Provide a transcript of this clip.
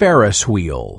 Ferris wheel.